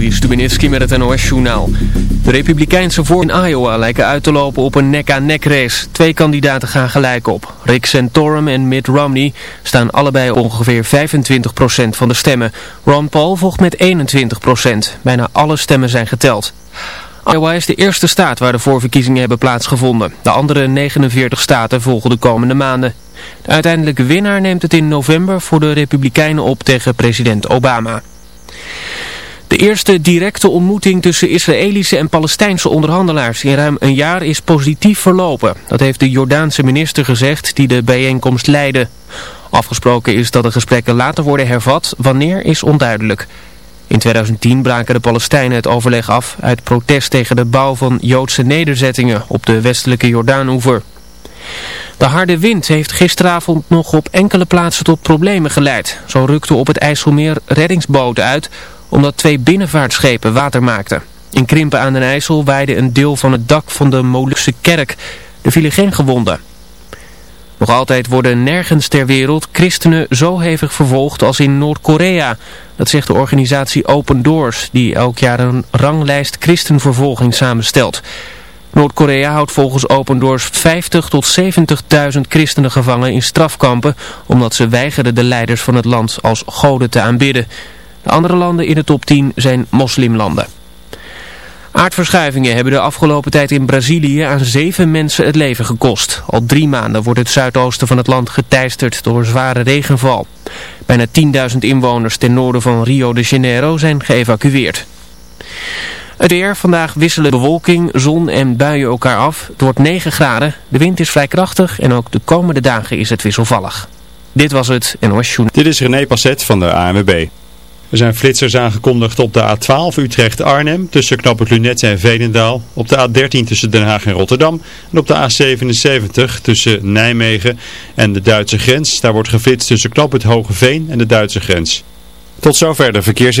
Juri Stubenitski met het NOS-journaal. De republikeinse voor in Iowa lijken uit te lopen op een nek-aan-nek race. Twee kandidaten gaan gelijk op. Rick Santorum en Mitt Romney staan allebei ongeveer 25% van de stemmen. Ron Paul volgt met 21%. Bijna alle stemmen zijn geteld. Iowa is de eerste staat waar de voorverkiezingen hebben plaatsgevonden. De andere 49 staten volgen de komende maanden. De uiteindelijke winnaar neemt het in november voor de Republikeinen op tegen president Obama. De eerste directe ontmoeting tussen Israëlische en Palestijnse onderhandelaars in ruim een jaar is positief verlopen. Dat heeft de Jordaanse minister gezegd die de bijeenkomst leidde. Afgesproken is dat de gesprekken later worden hervat, wanneer is onduidelijk. In 2010 braken de Palestijnen het overleg af uit protest tegen de bouw van Joodse nederzettingen op de westelijke Jordaanoever. De harde wind heeft gisteravond nog op enkele plaatsen tot problemen geleid. Zo rukten op het IJsselmeer reddingsboten uit omdat twee binnenvaartschepen water maakten. In Krimpen aan den IJssel waaide een deel van het dak van de Molukse kerk. Er vielen geen gewonden. Nog altijd worden nergens ter wereld christenen zo hevig vervolgd als in Noord-Korea. Dat zegt de organisatie Open Doors, die elk jaar een ranglijst christenvervolging samenstelt. Noord-Korea houdt volgens Open Doors 50 tot 70.000 christenen gevangen in strafkampen, omdat ze weigerden de leiders van het land als goden te aanbidden. De andere landen in de top 10 zijn moslimlanden. Aardverschuivingen hebben de afgelopen tijd in Brazilië aan zeven mensen het leven gekost. Al drie maanden wordt het zuidoosten van het land geteisterd door zware regenval. Bijna 10.000 inwoners ten noorden van Rio de Janeiro zijn geëvacueerd. Het weer, vandaag wisselen bewolking, zon en buien elkaar af. Het wordt 9 graden, de wind is vrij krachtig en ook de komende dagen is het wisselvallig. Dit was het NOS Joen. Dit is René Passet van de ANWB. Er zijn flitsers aangekondigd op de A12 Utrecht-Arnhem tussen Knoppen Lunet en Veenendaal. Op de A13 tussen Den Haag en Rotterdam. En op de A77 tussen Nijmegen en de Duitse grens. Daar wordt geflitst tussen Knop het Veen en de Duitse grens. Tot zover de verkeers...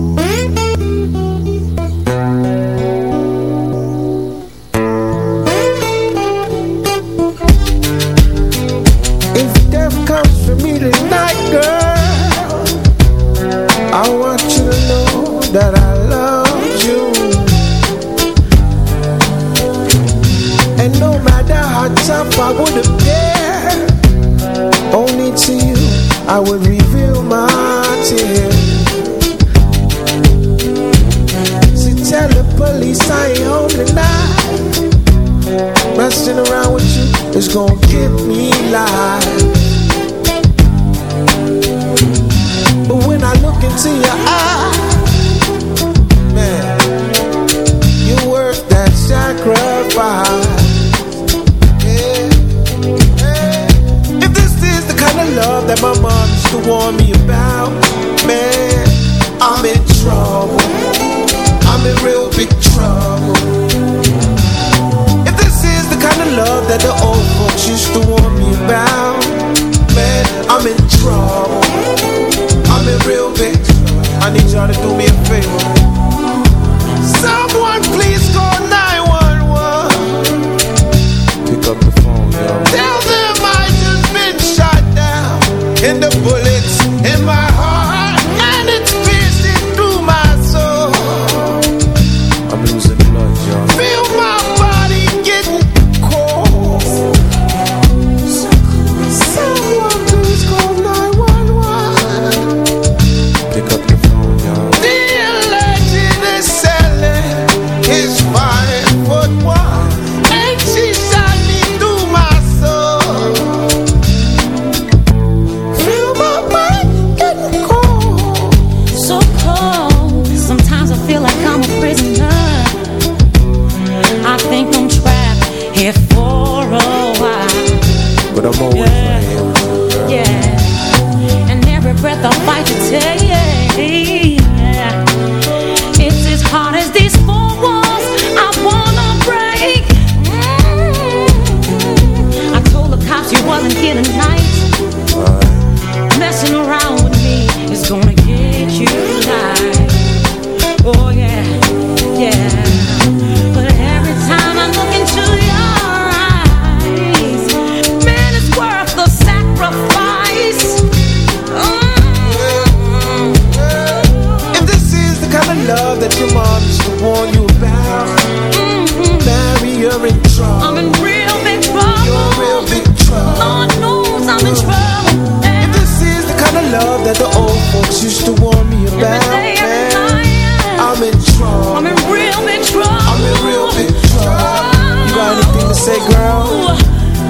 I would I need y'all to do me a favor. Someone please call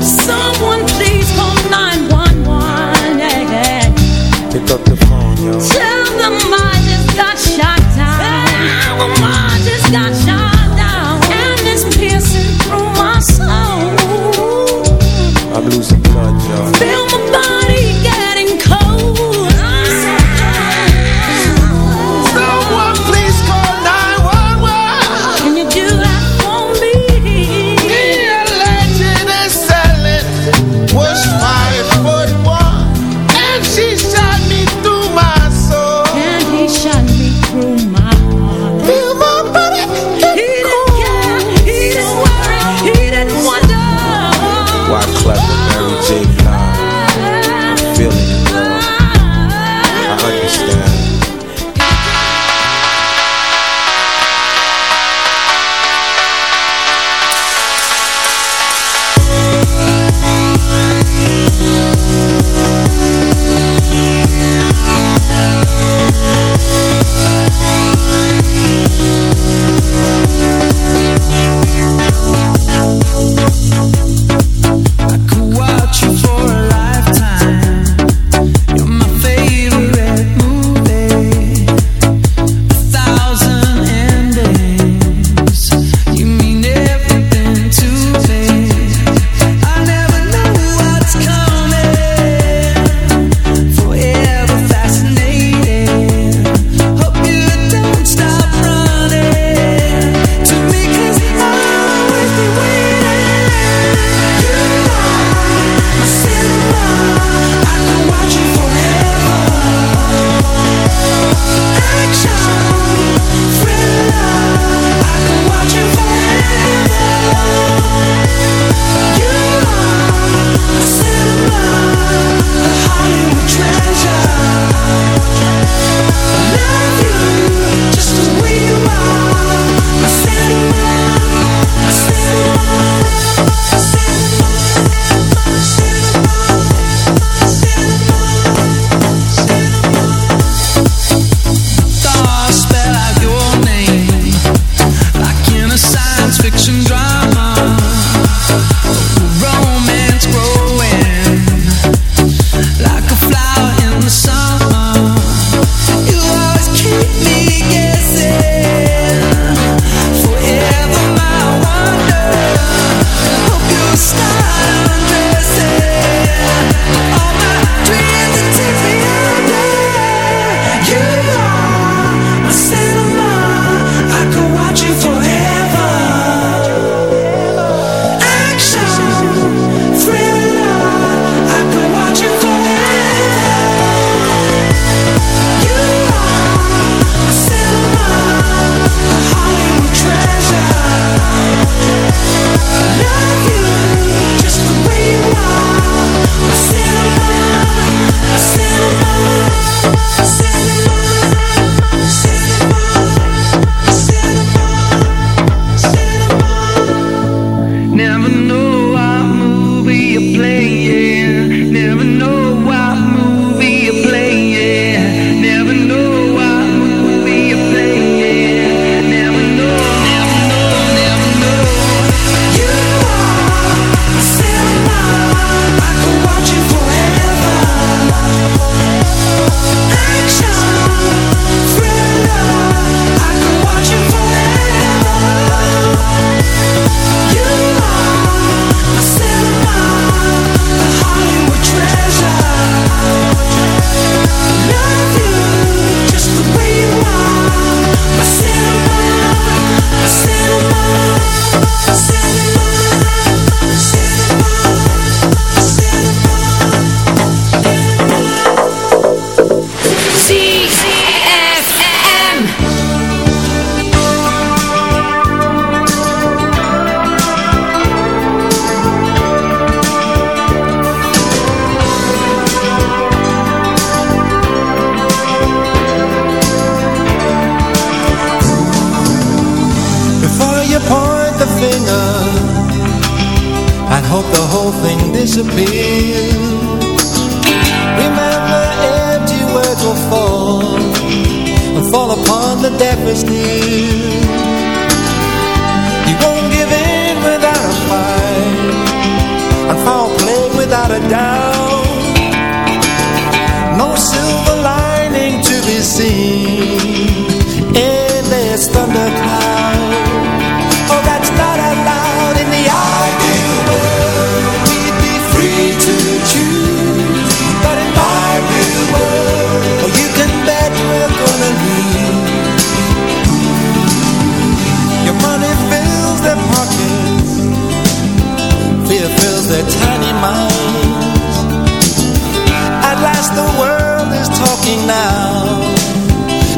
Someone please call 911. Pick up the phone, yo. Tell them I just got shot.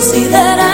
see that I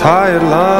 tired love